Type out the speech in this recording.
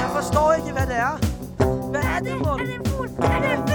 Jeg forstår ikke, hvad det er. Hvad er det, Morten? Er det en fugl? Er det en fugl?